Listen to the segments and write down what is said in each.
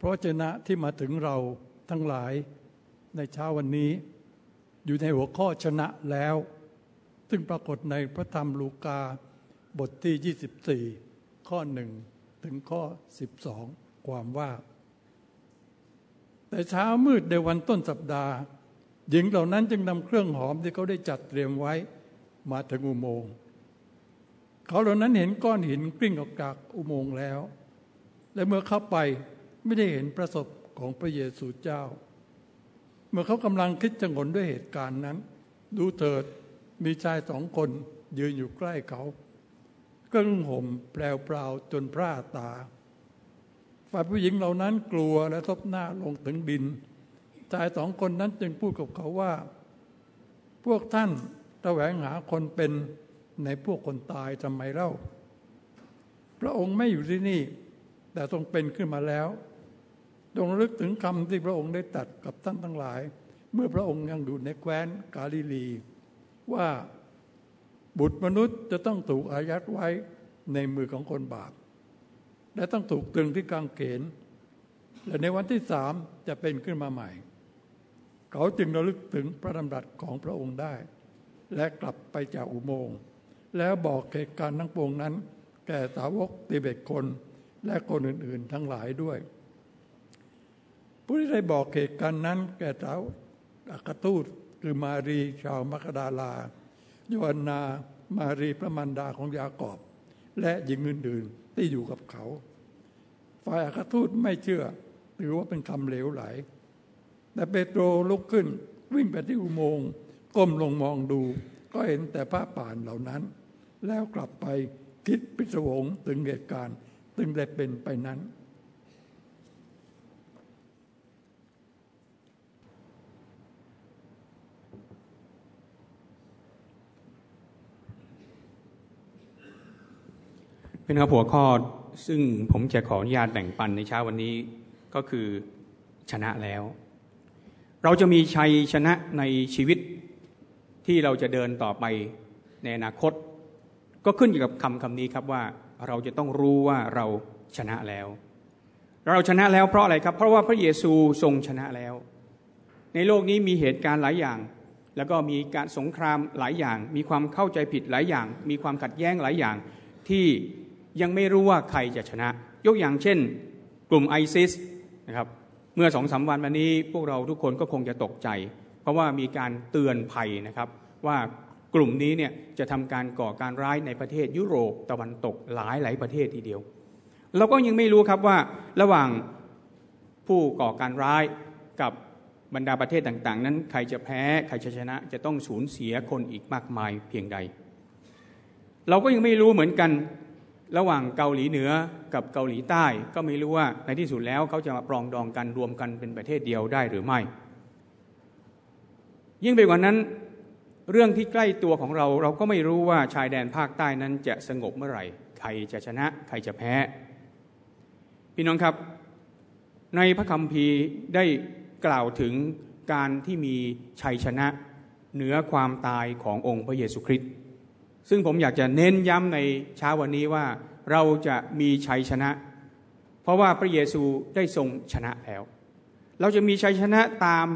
เพราะชนะที่มาถึงเราทั้งหลายในเช้าวันนี้ อยู่ในหัวข้อชนะแล้ว ซึ่งปรากฏในพระธรรมลูกาบทที่ 24 ข้อหนึ่งถึงข้อ 12 ความว่า แต่เช้ามืดในวันต้นสัปดาห์ หญิงเหล่านั้นจึงนำเครื่องหอมที่เขาได้จัดเตรียมไว้มาถึงอุโมงค์เขาเหล่านั้นเห็นก้อนหินกลิ้งออกจากอุโมงค์แล้ว และเมื่อเข้าไป ไม่ได้เห็นประสบของพระเยซูเจ้า เมื่อเขากำลังคิดจะงนด้วยเหตุการณ์นั้น ดูเถิดมีชายสองคนยืนอยู่ใกล้เขาก็นุ่งห่มแปลวเปล่าจนพร่าตา ฝ่ายผู้หญิงเหล่านั้นกลัวและทบหน้าลงถึงดิน ชายสองคนนั้นจึงพูดกับเขาว่า พวกท่านแสวงหาคนเป็นในพวกคนตายทำไมเล่า พระองค์ไม่อยู่ที่นี่ แต่ทรงเป็นขึ้นมาแล้ว จงลึกถึงคำที่พระองค์ได้ตัดกับท่านทั้งหลาย เมื่อพระองค์ยังอยู่ในแคว้นกาลิลี ว่าบุตรมนุษย์จะต้องถูกอายัดไว้ในมือของคนบาปและต้องถูกตรึงที่กางเขนและในวันที่สามจะเป็นขึ้นมาใหม่ เขาจึงระลึกถึงพระดำรัสของพระองค์ได้ และกลับไปจากอุโมงค์แล้วบอกเหตุการณ์ทั้งปวงนั้น แก่สาวกติเบตคนและคนอื่น ๆ ทั้งหลายด้วย ผู้ที่ได้บอกเหตุการณ์นั้น แก่สาวอัคตูตคือมารีชาวมัคดาลาโยนนามารีพระมันดาของยากอบ และหญิงอื่นๆที่อยู่กับเขา ฝ่ายอาคาทูตไม่เชื่อถือว่าเป็นคำเหลวไหล แต่เปโตรลุกขึ้นวิ่งไปที่อุโมงค์ก้มลงมองดู ก็เห็นแต่ผ้าป่านเหล่านั้น แล้วกลับไปคิดพิศวงถึงเหตุการณ์ซึ่งได้เป็นไปนั้น เป็นครับหัวข้อซึ่งผมจะขออนุญาตแบ่งปันในเช้าวันนี้ก็คือชนะแล้ว เราจะมีชัยชนะในชีวิตที่เราจะเดินต่อไปในอนาคต ก็ขึ้นอยู่กับคำคำนี้ครับว่าเราจะต้องรู้ว่าเราชนะแล้ว เราชนะแล้วเพราะอะไรครับ เพราะว่าพระเยซูทรงชนะแล้ว ในโลกนี้มีเหตุการณ์หลายอย่าง แล้วก็มีการสงครามหลายอย่าง มีความเข้าใจผิดหลายอย่าง มีความขัดแย้งหลายอย่างที่ ยังไม่รู้ว่าใครจะชนะ ยกอย่างเช่น กลุ่มไอซิสนะครับเมื่อสองสาวันมานี้พวกเราทุกคนก็คงจะตกใจ เพราะว่ามีการเตือนภัยนะครับ ว่ากลุ่มนี้เนี่ยจะทำการก่อการร้ายในประเทศยุโรปตะวันตกหลายหลายประเทศทีเดียว เราก็ยังไม่รู้ครับว่าระหว่างผู้ก่อการร้ายกับบรรดาประเทศต่างๆ นั้นใครจะแพ้ใครจะชนะ จะต้องสูญเสียคนอีกมากมายเพียงใด เราก็ยังไม่รู้เหมือนกัน ระหว่างเกาหลีเหนือกับเกาหลีใต้ ก็ไม่รู้ว่าในที่สุดแล้วเขาจะมาปรองดองกันรวมกันเป็นประเทศเดียวได้หรือไม่ ยิ่งไปกว่านั้น เรื่องที่ใกล้ตัวของเราเราก็ไม่รู้ว่าชายแดนภาคใต้นั้นจะสงบเมื่อไหร่ ใครจะชนะ ใครจะแพ้ พี่น้องครับ ในพระคัมภีร์ได้กล่าวถึงการที่มีชัยชนะ เหนือความตายขององค์พระเยซูคริสต์ ซึ่งผมอยากจะเน้นย้ำในเช้าวันนี้ว่าเราจะมีชัยชนะ เพราะว่าพระเยซูได้ทรงชนะแล้ว เราจะมีชัยชนะตาม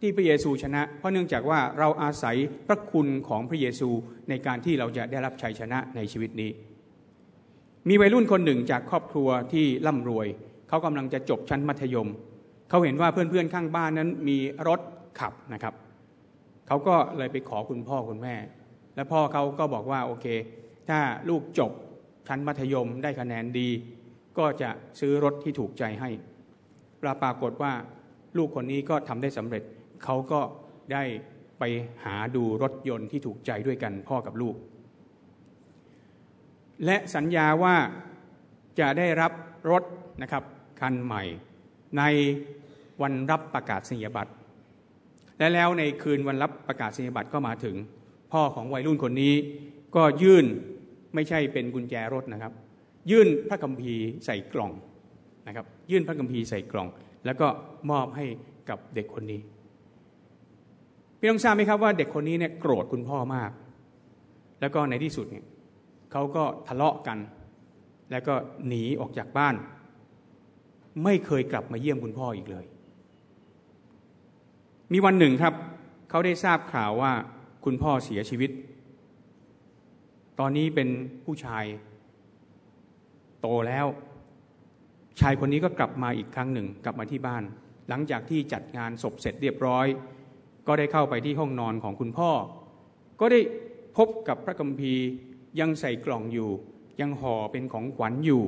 ที่พระเยซูชนะ เพราะเนื่องจากว่าเราอาศัยพระคุณของพระเยซูในการที่เราจะได้รับชัยชนะในชีวิตนี้ มีวัยรุ่นคนหนึ่งจากครอบครัวที่ร่ำรวย เขากำลังจะจบชั้นมัธยม เขาเห็นว่าเพื่อนๆข้างบ้านนั้นมีรถขับนะครับ เขาก็เลยไปขอคุณพ่อคุณแม่ แล้วพ่อเขาก็บอกว่าโอเค ถ้าลูกจบชั้นมัธยมได้คะแนนดี ก็จะซื้อรถที่ถูกใจให้ปรากฏว่าลูกคนนี้ก็ทำได้สำเร็จ เขาก็ได้ไปหาดูรถยนต์ที่ถูกใจด้วยกันพ่อกับลูก และสัญญาว่าจะได้รับรถนะครับคันใหม่ในวันรับประกาศนียบัตรและแล้วในคืนวันรับประกาศนียบัตรก็มาถึง พ่อของวัยรุ่นคนนี้ ก็ยื่นไม่ใช่เป็นกุญแจรถนะครับ ยื่นพระคัมภีร์ใส่กล่องนะครับ ยื่นพระคัมภีร์ใส่กล่อง แล้วก็มอบให้กับเด็กคนนี้พี่ต้องทราบไหมครับว่าเด็กคนนี้เนี่ยโกรธคุณพ่อมาก แล้วก็ในที่สุดเนี่ยเขาก็ทะเลาะกัน แล้วก็หนีออกจากบ้าน ไม่เคยกลับมาเยี่ยมคุณพ่ออีกเลย มีวันหนึ่งครับ เขาได้ทราบข่าวว่า คุณพ่อเสียชีวิต ตอนนี้เป็นผู้ชายโตแล้ว ชายคนนี้ก็กลับมาอีกครั้งหนึ่งกลับมาที่บ้าน หลังจากที่จัดงานศพเสร็จเรียบร้อย ก็ได้เข้าไปที่ห้องนอนของคุณพ่อ ก็ได้พบกับพระกัมภีร์ยังใส่กล่องอยู่ ยังห่อเป็นของขวัญอยู่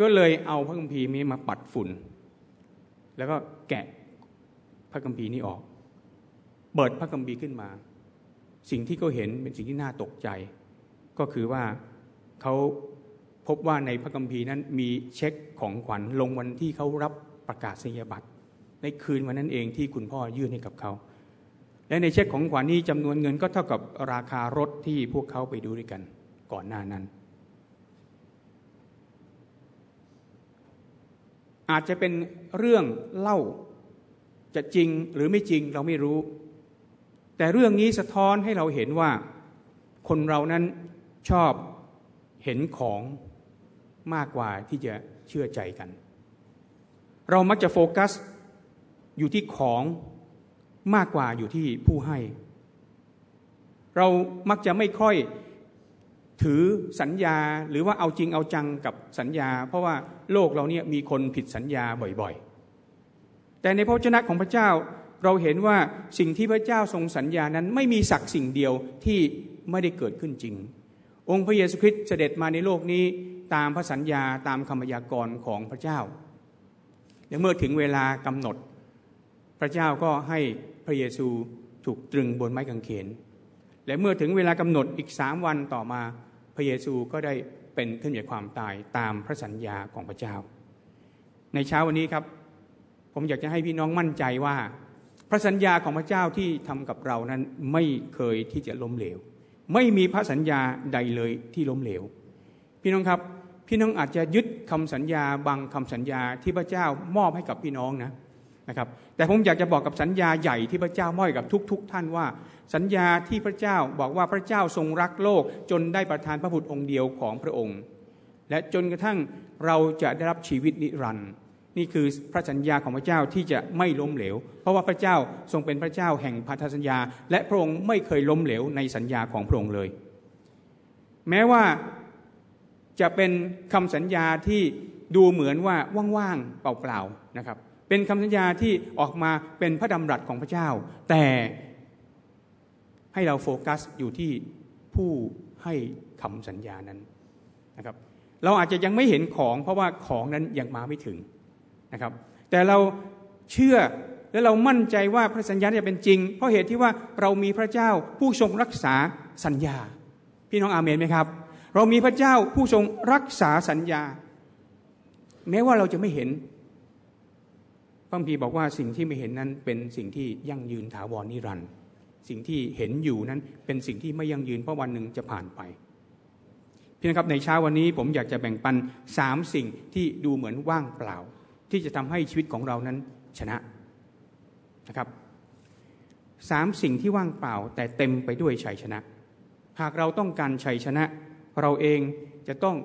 ก็เลยเอาพระกัมภีร์นี้มาปัดฝุ่น แล้วก็แกะพระกัมภีร์นี้ออก เปิดพระกัมภีร์ขึ้นมา สิ่งที่เขาเห็นเป็นสิ่งที่น่าตกใจ ก็คือว่าเขาพบว่าในพระคัมภีร์นั้นมีเช็คของขวัญลงวันที่เขารับประกาศนียบัตรในคืนวันนั้นเองที่คุณพ่อยื่นให้กับเขา และในเช็คของขวัญนี้จำนวนเงินก็เท่ากับราคารถที่พวกเขาไปดูด้วยกันก่อนหน้านั้น อาจจะเป็นเรื่องเล่าจะจริงหรือไม่จริงเราไม่รู้ แต่เรื่องนี้สะท้อนให้เราเห็นว่าคนเรานั้นชอบเห็นของมากกว่าที่จะเชื่อใจกัน เรามักจะโฟกัสอยู่ที่ของมากกว่าอยู่ที่ผู้ให้ เรามักจะไม่ค่อยถือสัญญาหรือว่าเอาจริงเอาจังกับสัญญา เพราะว่าโลกเราเนี่ยมีคนผิดสัญญาบ่อยๆ แต่ในพระเจ้าของพระเจ้า เราเห็นว่าสิ่งที่พระเจ้าทรงสัญญานั้นไม่มีสักสิ่งเดียวที่ไม่ได้เกิดขึ้นจริง องค์พระเยซูคริสต์เสด็จมาในโลกนี้ตามพระสัญญาตามคำพยากรณ์ของพระเจ้า และเมื่อถึงเวลากำหนด พระเจ้าก็ให้พระเยซูถูกตรึงบนไม้กางเขน และเมื่อถึงเวลากำหนดอีกสามวันต่อมา พระเยซูก็ได้เป็นขึ้นจากความตายตามพระสัญญาของพระเจ้า ในเช้าวันนี้ครับ ผมอยากจะให้พี่น้องมั่นใจว่า ระสัญญาของพระเจ้าที่ทำกับเรานั้นไม่เคยที่จะล้มเหลว ไม่มีพระสัญญาใดเลยที่ล้มเหลว พี่น้องครับพี่น้องอาจจะยึดคำสัญญาบางคำสัญญาที่พระเจ้ามอบให้กับพี่น้องนะนะครับ แต่ผมอยากจะบอกกับสัญญาใหญ่ที่พระเจ้ามอบกับทุกๆทท่านว่า สัญญาที่พระเจ้าบอกว่าพระเจ้าทรงรักโลก จนได้ประทานพระบุตรองค์เดียวของพระองค์ และจนกระทั่งเราจะได้รับชีวิตนิรันดร์ นี่คือพระสัญญาของพระเจ้าที่จะไม่ล้มเหลว เพราะว่าพระเจ้าทรงเป็นพระเจ้าแห่งพันธสัญญา และพระองค์ไม่เคยล้มเหลวในสัญญาของพระองค์เลย แม้ว่าจะเป็นคำสัญญาที่ดูเหมือนว่าว่างๆเปล่าๆนะครับ เป็นคำสัญญาที่ออกมาเป็นพระดำรัสของพระเจ้า แต่ให้เราโฟกัสอยู่ที่ผู้ให้คำสัญญานั้นนะครับ เราอาจจะยังไม่เห็นของเพราะว่าของนั้นยังมาไม่ถึง นะครับ แต่เราเชื่อและเรามั่นใจว่าพระสัญญาจะเป็นจริง เพราะเหตุที่ว่าเรามีพระเจ้าผู้ทรงรักษาสัญญา พี่น้องอาเมนไหมครับ เรามีพระเจ้าผู้ทรงรักษาสัญญา แม้ว่าเราจะไม่เห็นพระพีบอกว่าสิ่งที่ไม่เห็นนั้นเป็นสิ่งที่ยั่งยืนถาวรนิรันดร์สิ่งที่เห็นอยู่นั้นเป็นสิ่งที่ไม่ยั่งยืนเพราะวันหนึ่งจะผ่านไปพี่นะครับในเช้าวันนี้ผมอยากจะแบ่งปันสามสิ่งที่ดูเหมือนว่างเปล่า ที่จะทำให้ชีวิตของเรานั้นชนะนะครับสามสิ่งที่ว่างเปล่าแต่เต็มไปด้วยชัยชนะ หากเราต้องการชัยชนะ เราเองจะต้อง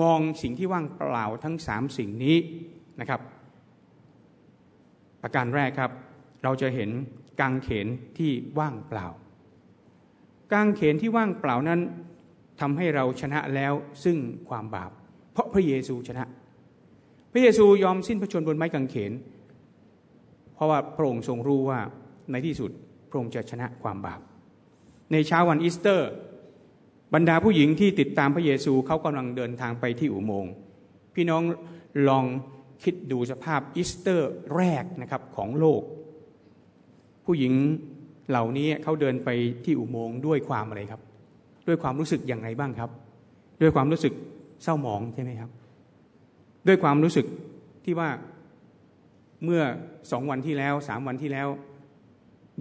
มองสิ่งที่ว่างเปล่าทั้งสามสิ่งนี้นะครับ ประการแรกครับ เราจะเห็นกางเขนที่ว่างเปล่า กางเขนที่ว่างเปล่านั้นทำให้เราชนะแล้วซึ่งความบาป เพราะพระเยซูชนะ พระเยซูยอมสิ้นพระชนบนไม้กางเขน เพราะว่าพระองค์ทรงรู้ว่าในที่สุดพระองค์จะชนะความบาป ในเช้าวันอีสเตอร์ บรรดาผู้หญิงที่ติดตามพระเยซูเขากำลังเดินทางไปที่อุโมงค์พี่น้องลองคิดดูสภาพอีสเตอร์แรกนะครับของโลก ผู้หญิงเหล่านี้เขาเดินไปที่อุโมงค์ด้วยความอะไรครับ ด้วยความรู้สึกอย่างไรบ้างครับ ด้วยความรู้สึกเศร้าหมองใช่ไหมครับ ด้วยความรู้สึกที่ว่าเมื่อสองวันที่แล้วสามวันที่แล้ว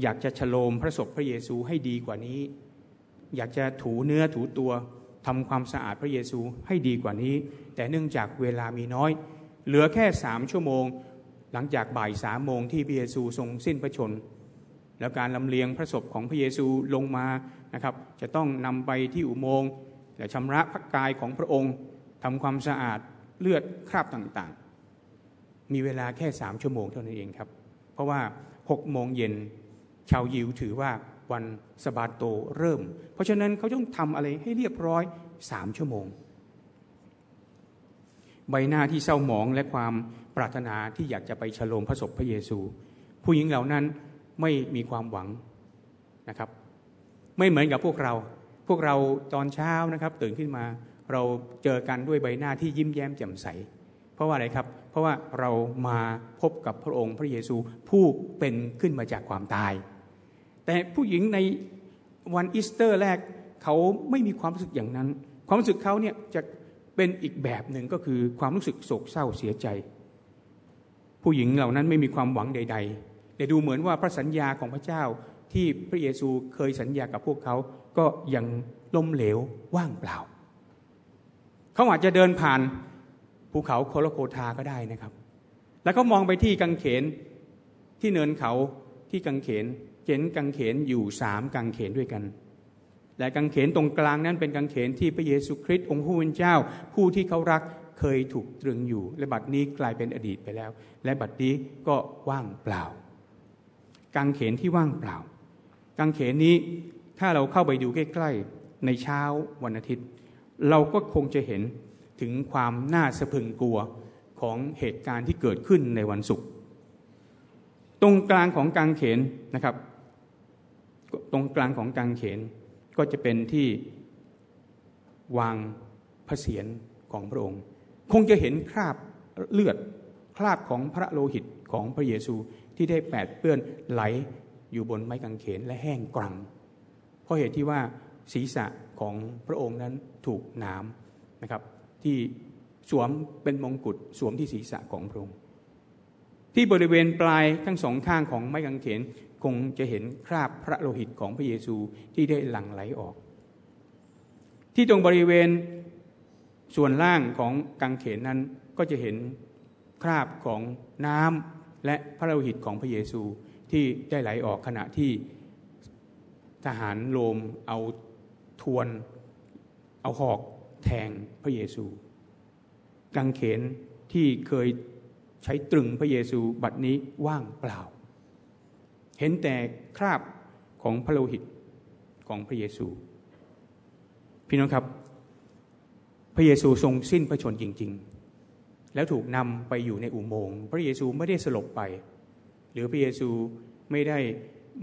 อยากจะฉโลมพระศพพระเยซูให้ดีกว่านี้ อยากจะถูเนื้อถูตัวทำความสะอาดพระเยซูให้ดีกว่านี้ แต่เนื่องจากเวลามีน้อย เหลือแค่สามชั่วโมง หลังจากบ่ายสามโมงที่พระเยซูทรงสิ้นพระชน แล้วการลำเลียงพระศพของพระเยซูลงมานะครับ จะต้องนำไปที่อุโมงค์และชำระพระกายของพระองค์ทำความสะอาด เลือดคราบต่างๆ มีเวลาแค่สามชั่วโมงเท่านั้นเองครับ เพราะว่าหกโมงเย็นชาวยิวถือว่าวันสบาโตเริ่ม เพราะฉะนั้นเขาต้องทำอะไรให้เรียบร้อยสามชั่วโมง ใบหน้าที่เศร้าหมองและความปรารถนาที่อยากจะไปฉลองพระศพพระเยซู ผู้หญิงเหล่านั้นไม่มีความหวังนะครับ ไม่เหมือนกับพวกเรา พวกเราตอนเช้านะครับ ตื่นขึ้นมา เราเจอกันด้วยใบหน้าที่ยิ้มแย้มแจ่มใส เพราะว่าอะไรครับ เพราะว่าเรามาพบกับพระองค์พระเยซูผู้เป็นขึ้นมาจากความตาย แต่ผู้หญิงในวันอีสเตอร์แรกเขาไม่มีความรู้สึกอย่างนั้น ความรู้สึกเขาเนี่ยจะเป็นอีกแบบหนึ่งก็คือความรู้สึกโศกเศร้าเสียใจ ผู้หญิงเหล่านั้นไม่มีความหวังใด ๆ แต่ดูเหมือนว่าพระสัญญาของพระเจ้าที่พระเยซูเคยสัญญากับพวกเขาก็ยังล้มเหลวว่างเปล่า เขาอาจจะเดินผ่านภูเขาโคโลโคทาก็ได้นะครับ แล้วก็มองไปที่กังเขนที่เนินเขาที่กังเขนเห็นกังเขนอยู่สามกังเขนด้วยกัน และกังเขนตรงกลางนั้นเป็นกังเขนที่พระเยซูคริสต์องค์ผู้เป็นเจ้า ผู้ที่เขารักเคยถูกตรึงอยู่ และบัดนี้กลายเป็นอดีตไปแล้ว และบัดนี้ก็ว่างเปล่า กังเขนที่ว่างเปล่า กังเขนนี้ถ้าเราเข้าไปดูใกล้ ๆ ในเช้าวันอาทิตย์ เราก็คงจะเห็นถึงความน่าสะพึงกลัวของเหตุการณ์ที่เกิดขึ้นในวันศุกร์ตรงกลางของกางเขนนะครับ ตรงกลางของกางเขนก็จะเป็นที่วางพระเศียรของพระองค์ คงจะเห็นคราบเลือดคราบของพระโลหิตของพระเยซูที่ได้แปดเปื้อนไหลอยู่บนไม้กางเขนและแห้งกรัง เพราะเหตุที่ว่า ศีรษะของพระองค์นั้นถูกน้ำนะครับ ที่สวมเป็นมงกุฎสวมที่ศีรษะของพระองค์ ที่บริเวณปลายทั้งสองข้างของไม้กางเขนคงจะเห็นคราบพระโลหิตของพระเยซูที่ได้หลั่งไหลออก ที่ตรงบริเวณส่วนล่างของกางเขนนั้นก็จะเห็นคราบของน้ำและพระโลหิตของพระเยซูที่ได้ไหลออกขณะที่ทหารโรมเอา ทวนเอาหอกแทงพระเยซู กางเขนที่เคยใช้ตรึงพระเยซูบัดนี้ว่างเปล่า เห็นแต่คราบของพระโลหิตของพระเยซู พี่น้องครับ พระเยซูทรงสิ้นพระชนจริง ๆ แล้วถูกนำไปอยู่ในอุโมงค์ พระเยซูไม่ได้สลบไป หรือพระเยซูไม่ได้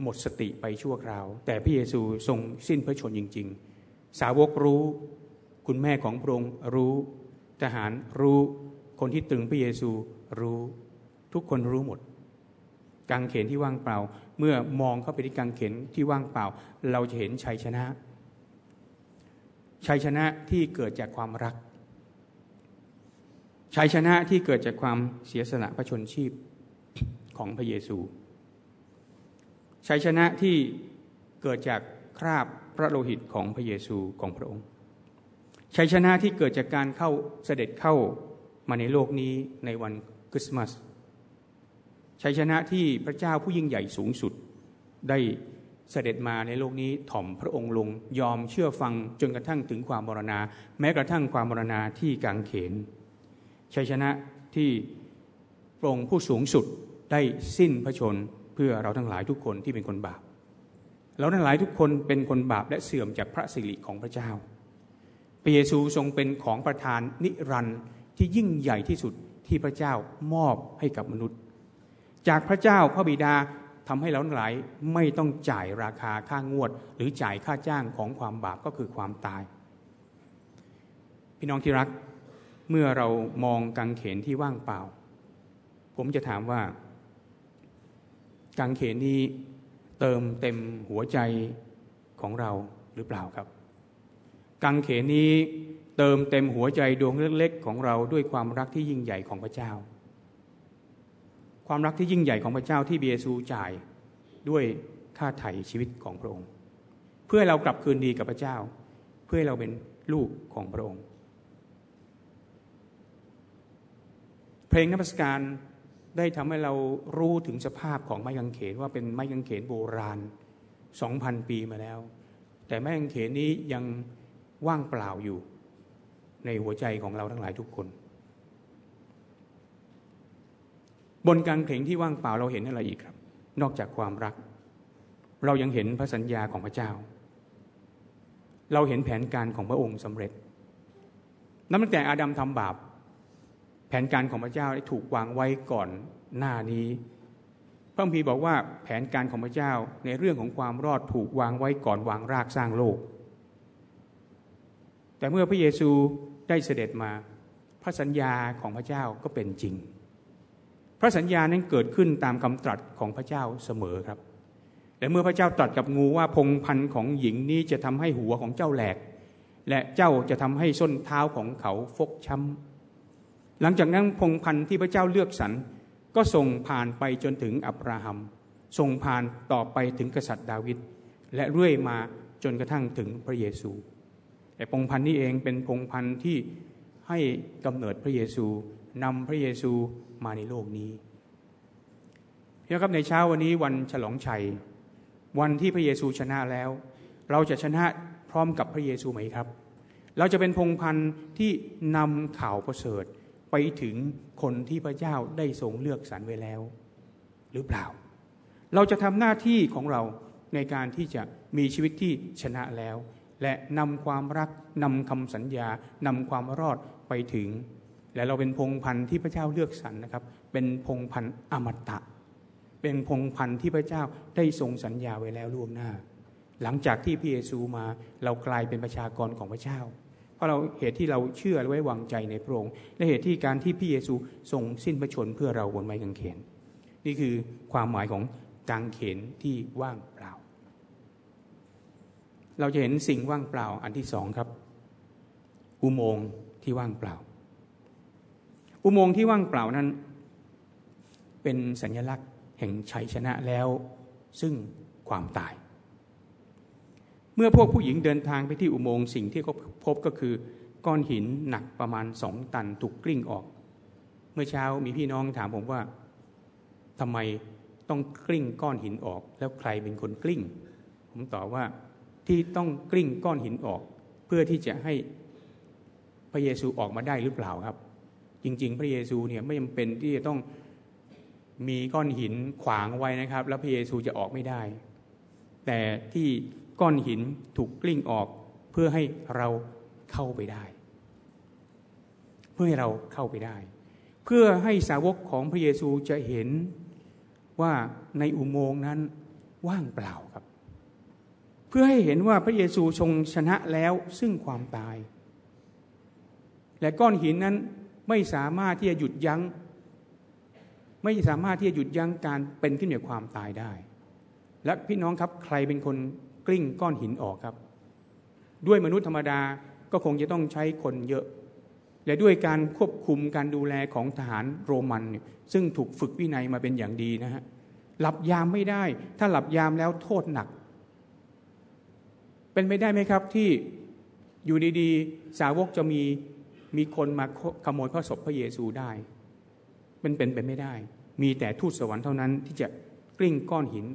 หมดสติไปชั่วคราว แต่พระเยซูทรงสิ้นพระชนจริง ๆ สาวกรู้ คุณแม่ของพระองค์รู้ ทหารรู้คนที่ตึงพระเยซูรู้ทุกคนรู้หมดกางเขนที่ว่างเปล่า เมื่อมองเข้าไปที่กางเขนที่ว่างเปล่า เราจะเห็นชัยชนะ ชัยชนะที่เกิดจากความรัก ชัยชนะที่เกิดจากความเสียสละพระชนชีพของพระเยซู ชัยชนะที่เกิดจากคราบพระโลหิตของพระเยซูของพระองค์ ชัยชนะที่เกิดจากการเข้าเสด็จเข้ามาในโลกนี้ในวันคริสต์มาสชัยชนะที่พระเจ้าผู้ยิ่งใหญ่สูงสุดได้เสด็จมาในโลกนี้ถ่อมพระองค์ลงยอมเชื่อฟังจนกระทั่งถึงความมรณา แม้กระทั่งความมรณาที่กางเขน ชัยชนะที่พระองค์ผู้สูงสุดได้สิ้นพระชน เพื่อเราทั้งหลายทุกคนที่เป็นคนบาป เราทั้งหลายทุกคนเป็นคนบาปและเสื่อมจากพระสิริของพระเจ้าระเยซูทรงเป็นของประทานนิรันดร์ที่ยิ่งใหญ่ที่สุดที่พระเจ้ามอบให้กับมนุษย์ จากพระเจ้าพระบิดาทำให้เราทั้งหลายไม่ต้องจ่ายราคาค่างวด หรือจ่ายค่าจ้างของความบาปก็คือความตาย พี่น้องที่รักเมื่อเรามองกังเขนที่ว่างเปล่า ผมจะถามว่า กังเขนนี้เติมเต็มหัวใจของเราหรือเปล่าครับกังเขนนี้เติมเต็มหัวใจดวงเล็กๆของเราด้วยความรักที่ยิ่งใหญ่ของพระเจ้า ความรักที่ยิ่งใหญ่ของพระเจ้าที่เบียซูจ่ายด้วยค่าไถ่ชีวิตของพระองค์ เพื่อเรากลับคืนดีกับพระเจ้า เพื่อให้เราเป็นลูกของพระองค์ เพลงนักสการ ได้ทำให้เรารู้ถึงสภาพของไม้กางเขนว่าเป็นไม้กางเขนโบราณสองพันปีมาแล้ว แต่ไม้กางเขนนี้ยังว่างเปล่าอยู่ ในหัวใจของเราทั้งหลายทุกคน บนกางเขนที่ว่างเปล่าเราเห็นอะไรอีกครับ นอกจากความรัก เรายังเห็นพระสัญญาของพระเจ้า เราเห็นแผนการของพระองค์สำเร็จนับตั้งแต่อาดัมทำบาป แผนการของพระเจ้าได้ถูกวางไว้ก่อนหน้านี้พระคัมภีร์บอกว่าแผนการของพระเจ้าในเรื่องของความรอดถูกวางไว้ก่อนวางรากสร้างโลก แต่เมื่อพระเยซูได้เสด็จมาพระสัญญาของพระเจ้าก็เป็นจริง พระสัญญานั้นเกิดขึ้นตามคำตรัสของพระเจ้าเสมอครับ และเมื่อพระเจ้าตรัสกับงูว่าพงพันของหญิงนี้จะทำให้หัวของเจ้าแหลก และเจ้าจะทำให้ส้นเท้าของเขาฟกช้ำ หลังจากนั้นพงพันธ์ที่พระเจ้าเลือกสรรก็ส่งผ่านไปจนถึงอับราฮัมส่งผ่านต่อไปถึงกษัตริย์ดาวิดและเรื่อยมาจนกระทั่งถึงพระเยซู แต่พงพันธ์นี้เองเป็นพงพันธ์ที่ให้กำเนิดพระเยซูนำพระเยซูมาในโลกนี้พี่ครับในเช้าวันนี้วันฉลองชัย วันที่พระเยซูชนะแล้ว เราจะชนะพร้อมกับพระเยซูไหมครับ เราจะเป็นพงพันธ์ที่นำข่าวประเสริฐ ไปถึงคนที่พระเจ้าได้ทรงเลือกสรรไว้แล้ว หรือเปล่า เราจะทำหน้าที่ของเราในการที่จะมีชีวิตที่ชนะแล้ว และนำความรักนำคำสัญญานำความรอดไปถึง และเราเป็นพงพันธุ์ที่พระเจ้าเลือกสรรนะครับ เป็นพงพันธุ์อมตะ เป็นพงพันธุ์ที่พระเจ้าได้ทรงสัญญาไว้แล้วล่วงหน้า หลังจากที่พระเยซูมาเรากลายเป็นประชากรของพระเจ้า เพราะเราเหตุที่เราเชื่อและไว้วางใจในพระองค์และเหตุที่การที่พระเยซูทรงสิ้นพระชนเพื่อเราบนไม้กางเขน นี่คือความหมายของกางเขนที่ว่างเปล่า เราจะเห็นสิ่งว่างเปล่าอันที่สองครับ อุโมงค์ที่ว่างเปล่า อุโมงค์ที่ว่างเปล่านั้น เป็นสัญลักษณ์แห่งชัยชนะแล้ว ซึ่งความตาย เมื่อพวกผู้หญิงเดินทางไปที่อุโมงค์สิ่งที่เขาพบก็คือ ก้อนหินหนักประมาณสองตันถูกกลิ้งออก เมื่อเช้ามีพี่น้องถามผมว่าทำไมต้องกลิ้งก้อนหินออก แล้วใครเป็นคนกลิ้ง ผมตอบว่าที่ต้องกลิ้งก้อนหินออก เพื่อที่จะให้พระเยซูออกมาได้หรือเปล่าครับ จริง ๆ พระเยซูเนี่ยไม่จำเป็นที่จะต้องมีก้อนหินขวางไว้นะครับ แล้วพระเยซูจะออกไม่ได้ แต่ที่ ก้อนหินถูกกลิ้งออกเพื่อให้เราเข้าไปได้ เพื่อให้เราเข้าไปได้ เพื่อให้สาวกของพระเยซูจะเห็นว่าในอุโมงค์นั้นว่างเปล่าครับ เพื่อให้เห็นว่าพระเยซูทรงชนะแล้วซึ่งความตาย และก้อนหินนั้นไม่สามารถที่จะหยุดยัง้ง ไม่สามารถที่จะหยุดยั้งการเป็นขึ้นจากความตายได้ และพี่น้องครับใครเป็นคน กลิ้งก้อนหินออกครับ ด้วยมนุษย์ธรรมดาก็คงจะต้องใช้คนเยอะ และด้วยการควบคุมการดูแลของทหารโรมันซึ่งถูกฝึกวินัยมาเป็นอย่างดีนะฮะหลับยามไม่ได้ ถ้าหลับยามแล้วโทษหนัก เป็นไปได้ไหมครับที่อยู่ดีๆ สาวกจะมีมีคนมาขโมยพระศพพระเยซูได้เป็นเป็นไปไม่ได้ มีแต่ทูตสวรรค์เท่านั้นที่จะกลิ้งก้อนหิน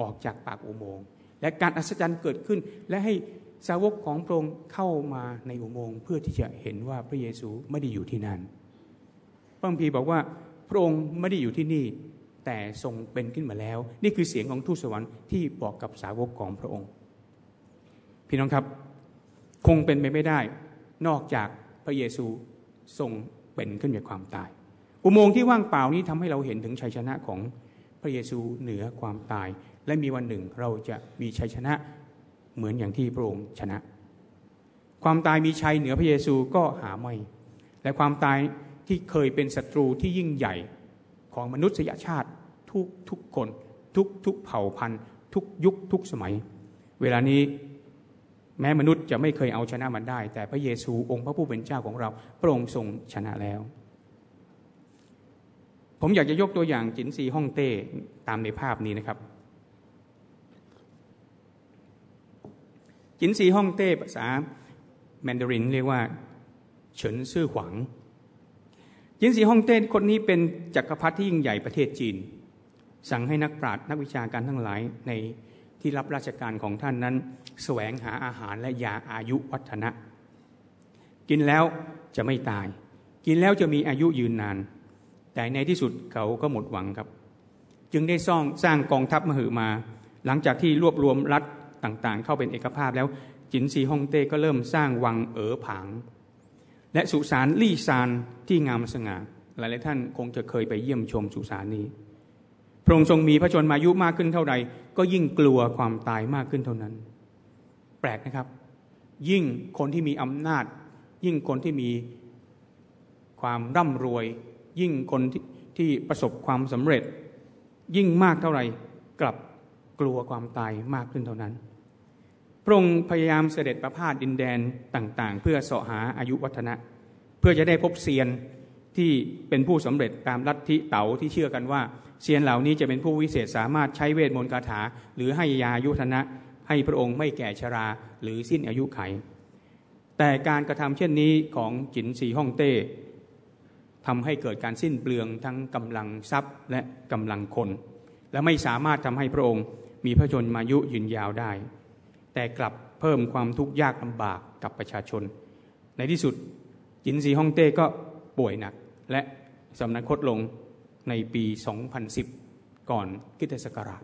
ออกจากปากอุโมงค์ และการอัศจรรย์เกิดขึ้น และให้สาวกของพระองค์เข้ามาในอุโมงค์เพื่อที่จะเห็นว่าพระเยซูไม่ได้อยู่ที่นั่นพระพีบอกว่าพระองค์ไม่ได้อยู่ที่นี่ แต่ทรงเป็นขึ้นมาแล้ว นี่คือเสียงของทูตสวรรค์ที่บอกกับสาวกของพระองค์ พี่น้องครับ คงเป็นไปไม่ได้ นอกจากพระเยซูทรงเป็นขึ้นจากความตาย อุโมงค์ที่ว่างเปล่านี้ทำให้เราเห็นถึงชัยชนะของพระเยซูเหนือความตาย และมีวันหนึ่งเราจะมีชัยชนะเหมือนอย่างที่พระองค์ชนะ ความตายมีชัยเหนือพระเยซูก็หาไม่ และความตายที่เคยเป็นศัตรูที่ยิ่งใหญ่ของมนุษยชาติทุกทุกคนทุกทุกเผ่าพันธุ์ ทุกยุคทุกสมัย เวลานี้แม้มนุษย์จะไม่เคยเอาชนะมันได้ แต่พระเยซูองค์พระผู้เป็นเจ้าของเราพระองค์ทรงชนะแล้ว ผมอยากจะยกตัวอย่างจินซีฮ่องเต้ตามในภาพนี้นะครับ จินซีฮ่องเต้ภาษาแมนดารินเรียกว่าเฉินซื่อหวัง จินซีฮ่องเต้คนนี้เป็นจักรพรรดิที่ยิ่งใหญ่ประเทศจีน สั่งให้นักปราชญ์นักวิชาการทั้งหลายในที่รับราชการของท่านนั้นแสวงหาอาหารและยาอายุวัฒนะ กินแล้วจะไม่ตาย กินแล้วจะมีอายุยืนนาน แต่ในที่สุดเขาก็หมดหวังครับ จึงได้สร้างสร้างกองทัพมหึมา หลังจากที่รวบรวมรัฐ ต่างๆ เข้าเป็นเอกภาพแล้วจินซีฮ่องเต้ก็เริ่มสร้างวังเอ๋อผาง และสุสานลี่ซานที่งามสง่าหลายๆท่านคงจะเคยไปเยี่ยมชมสุสานนี้ พระองค์ทรงมีพระชนมายุมากขึ้นเท่าใดก็ยิ่งกลัวความตายมากขึ้นเท่านั้น แปลกนะครับ ยิ่งคนที่มีอำนาจ ยิ่งคนที่มีความร่ำรวย ยิ่งคนที่ที่ประสบความสำเร็จ ยิ่งมากเท่าไหร่กลับกลัวความตายมากขึ้นเท่านั้น พระองค์พยายามเสด็จประพาสดินแดนต่างๆ เพื่อเสาะหาอายุวัฒนะ เพื่อจะได้พบเซียนที่เป็นผู้สำเร็จตามลัทธิเต๋าที่เชื่อกันว่าเซียนเหล่านี้จะเป็นผู้วิเศษสามารถใช้เวทมนต์คาถา หรือให้ยายุทนะ ให้พระองค์ไม่แก่ชรา หรือสิ้นอายุไข แต่การกระทำเช่นนี้ของจินสีฮ่องเต้ทำให้เกิดการสิ้นเปลืองทั้งกำลังทรัพย์และกำลังคน และไม่สามารถทำให้พระองค์มีพระชนมายุยืนยาวได้ แต่กลับเพิ่มความทุกข์ยากลำบากกับประชาชน ในที่สุดจินซีฮ่องเต้ก็ป่วยหนัก และสำนักคตลงในปี 2010 ก่อนคิตศักราช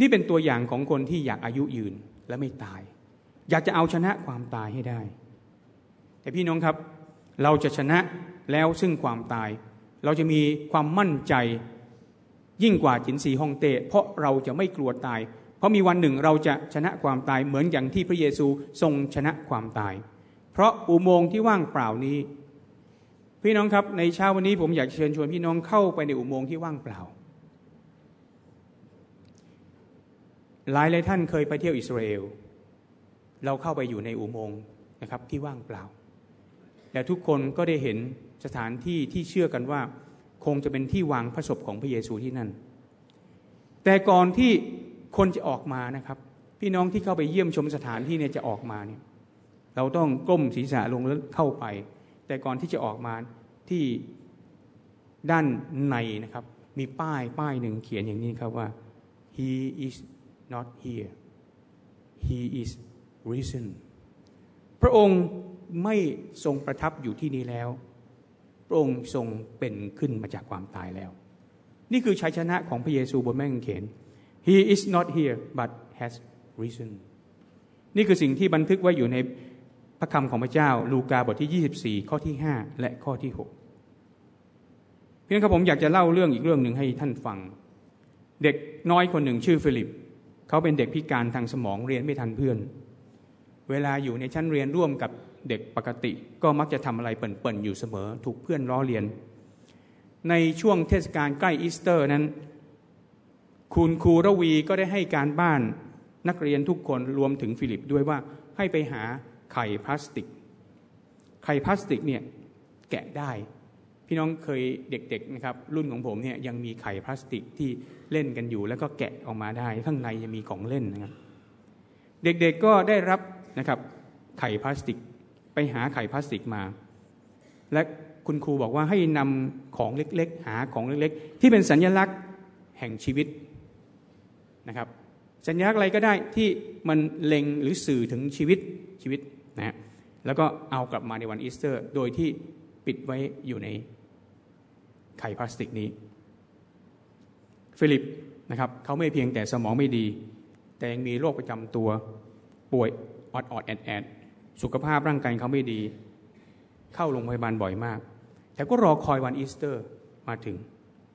นี่เป็นตัวอย่างของคนที่อยากอายุยืนและไม่ตาย อยากจะเอาชนะความตายให้ได้ แต่พี่น้องครับเราจะชนะแล้วซึ่งความตาย เราจะมีความมั่นใจยิ่งกว่าจินซีฮ่องเต้เพราะเราจะไม่กลัวตาย เพราะมีวันหนึ่งเราจะชนะความตายเหมือนอย่างที่พระเยซูทรงชนะความตาย เพราะอุโมงค์ที่ว่างเปล่านี้ พี่น้องครับในเช้าวันนี้ผมอยากเชิญชวนพี่น้องเข้าไปในอุโมงค์ที่ว่างเปล่า หลายหลายท่านเคยไปเที่ยวอิสราเอลเราเข้าไปอยู่ในอุโมงค์นะครับที่ว่างเปล่า และทุกคนก็ได้เห็นสถานที่ที่เชื่อกันว่า คงจะเป็นที่วางพระศพของพระเยซูที่นั่น แต่ก่อนที่ คนจะออกมานะครับ พี่น้องที่เข้าไปเยี่ยมชมสถานที่เนี่ยจะออกมาเนี่ยเราต้องก้มศีรษะลงแล้วเข้าไป แต่ก่อนที่จะออกมาที่ด้านในนะครับ มีป้ายป้ายหนึ่งเขียนอย่างนี้ครับว่า he is not here he is risen พระองค์ไม่ทรงประทับอยู่ที่นี้แล้ว พระองค์ทรงเป็นขึ้นมาจากความตายแล้ว นี่คือชัยชนะของพระเยซูบนแม่กางเขน He is not here but has risen นี่คือสิ่งที่บันทึกไว้อยู่ในพระคำของพระเจ้า ลูกาบทที่ 24 ข้อที่ 5 และข้อที่ 6 เพียงครับผมอยากจะเล่าเรื่องอีกเรื่องหนึ่งให้ท่านฟัง เด็กน้อยคนหนึ่งชื่อฟิลิป เขาเป็นเด็กพิการทางสมองเรียนไม่ทันเพื่อน เวลาอยู่ในชั้นเรียนร่วมกับเด็กปกติ ก็มักจะทำอะไรเปิ่นๆอยู่เสมอ ถูกเพื่อนล้อเลียน ในช่วงเทศกาลใกล้อีสเตอร์นั้น คุณครูระวีก็ได้ให้การบ้านนักเรียนทุกคนรวมถึงฟิลิปด้วยว่าให้ไปหาไข่พลาสติก ไข่พลาสติกเนี่ยแกะได้ พี่น้องเคยเด็กๆนะครับรุ่นของผมเนี่ยยังมีไข่พลาสติกที่เล่นกันอยู่ แล้วก็แกะออกมาได้ ข้างในยังมีของเล่นนะครับเด็กๆก็ได้รับนะครับไข่พลาสติก ไปหาไข่พลาสติกมา และคุณครูบอกว่าให้นำของเล็กๆ หาของเล็กๆ ที่เป็นสัญลักษณ์แห่งชีวิต นะครับ สัญลักษณ์อะไรก็ได้ที่มันเล็งหรือสื่อถึงชีวิตชีวิตนะฮะแล้วก็เอากลับมาในวันอีสเตอร์ โดยที่ปิดไว้อยู่ในไข่พลาสติกนี้ ฟิลิปนะครับเขาไม่เพียงแต่สมองไม่ดี แต่ยังมีโรคประจำตัวป่วยออดออดแอดแอดสุขภาพร่างกายเขาไม่ดี เข้าโรงพยาบาลบ่อยมาก แต่ก็รอคอยวันอีสเตอร์มาถึง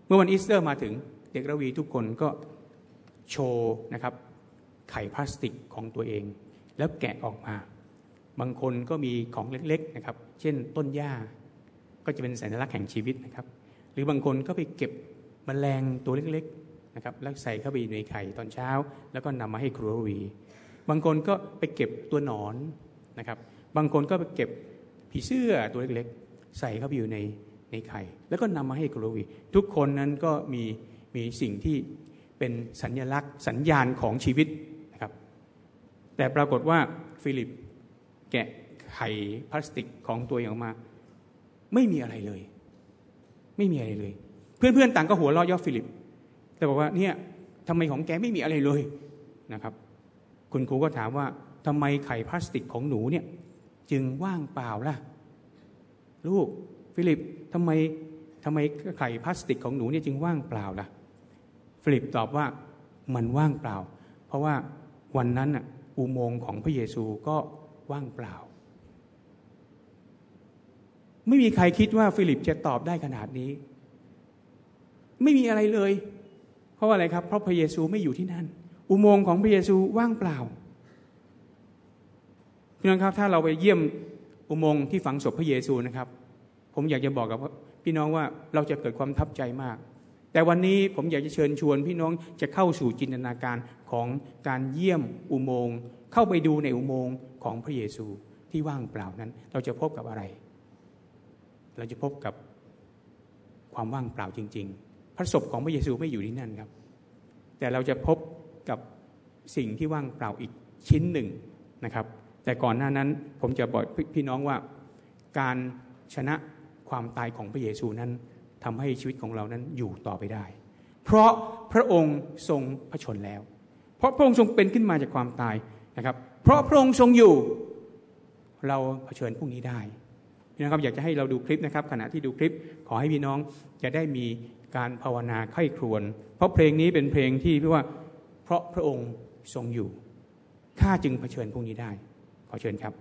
เมื่อวันอีสเตอร์มาถึง เด็กรวีทุกคนก็ โชว์นะครับไข่พลาสติกของตัวเอง แล้วแกะออกมา บางคนก็มีของเล็กๆนะครับ เช่นต้นหญ้าก็จะเป็นสัญลักษณ์แห่งชีวิตนะครับ หรือบางคนก็ไปเก็บแมลงตัวเล็กๆนะครับแล้วใส่เข้าไปในไข่ตอนเช้า แล้วก็นำมาให้ครูรวี บางคนก็ไปเก็บตัวหนอนนะครับ บางคนก็ไปเก็บผีเสื้อตัวเล็กๆ ใส่เข้าไปอยู่ในในไข่ แล้วก็นำมาให้ครูรวี ทุกคนนั้นก็มีมีสิ่งที่ เป็นสัญลักษณ์สัญญาณของชีวิตนะครับ แต่ปรากฏว่าฟิลิปแกะไข่พลาสติกของตัวเองออกมา ไม่มีอะไรเลย ไม่มีอะไรเลย เพื่อนๆต่างก็หัวเราะเยาะฟิลิป แต่บอกว่าเนี่ยทำไมของแกไม่มีอะไรเลยนะครับ คุณครูก็ถามว่าทำไมไข่พลาสติกของหนูเนี่ยจึงว่างเปล่าล่ะ ลูกฟิลิปทำไมทำไมไข่พลาสติกของหนูเนี่ยจึงว่างเปล่าล่ะ ฟิลิปตอบว่ามันว่างเปล่า เพราะว่าวันนั้นอะอุโมงค์ของพระเยซูก็ว่างเปล่า ไม่มีใครคิดว่าฟิลิปจะตอบได้ขนาดนี้ ไม่มีอะไรเลย เพราะอะไรครับ เพราะพระเยซูไม่อยู่ที่นั่น อุโมงค์ของพระเยซูว่างเปล่าพี่น้องครับถ้าเราไปเยี่ยมอุโมงค์ที่ฝังศพพระเยซูนะครับ ผมอยากจะบอกกับพี่น้องว่าเราจะเกิดความทับใจมาก แต่วันนี้ผมอยากจะเชิญชวนพี่น้องจะเข้าสู่จินตนาการของการเยี่ยมอุโมงค์ เข้าไปดูในอุโมงค์ของพระเยซูที่ว่างเปล่านั้น เราจะพบกับอะไร เราจะพบกับความว่างเปล่าจริง ๆ พระศพของพระเยซูไม่อยู่ที่นั่นครับ แต่เราจะพบกับสิ่งที่ว่างเปล่าอีกชิ้นหนึ่งนะครับ แต่ก่อนหน้านั้นผมจะบอกพี่น้องว่าการชนะความตายของพระเยซูนั้น ทำให้ชีวิตของเรานั้นอยู่ต่อไปได้ เพราะพระองค์ทรงพระชนแล้ว เพราะพระองค์ทรงเป็นขึ้นมาจากความตายนะครับ เพราะพระองค์ทรงอยู่ เราเผชิญพวกนี้ได้น้องครับอยากจะให้เราดูคลิปนะครับ ขณะที่ดูคลิปขอให้พี่น้องจะได้มีการภาวนาไข้ครวนเพราะเพลงนี้เป็นเพลงที่พี่ว่าเพราะพระองค์ทรงอยู่ข้าจึงเผชิญพวกนี้ได้ ขอเชิญครับ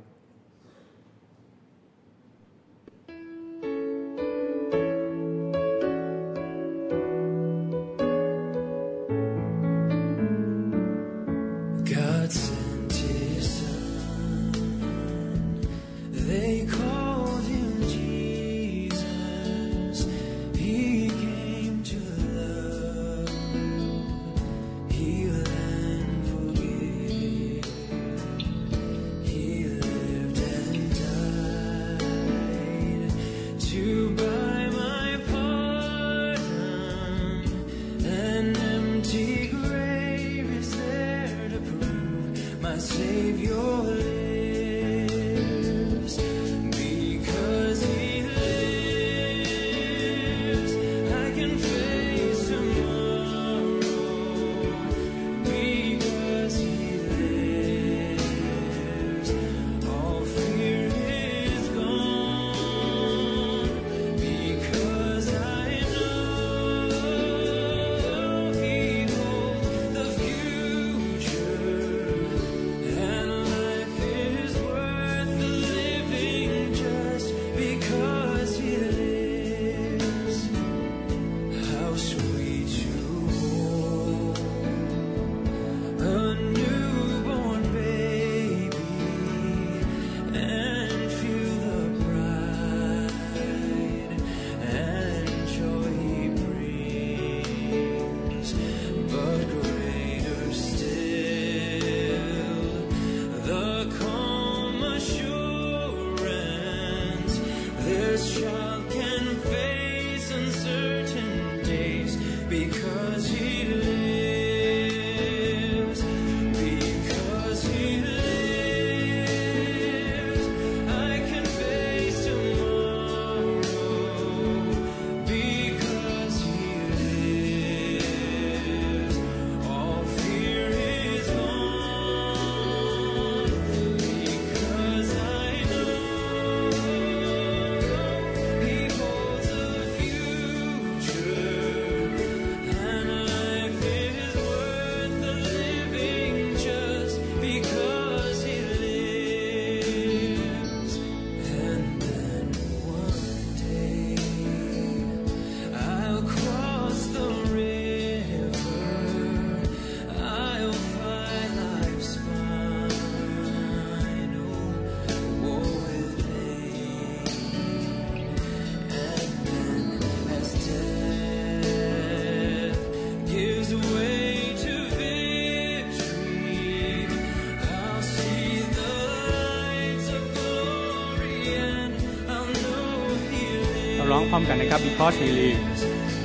นะครับ because he lives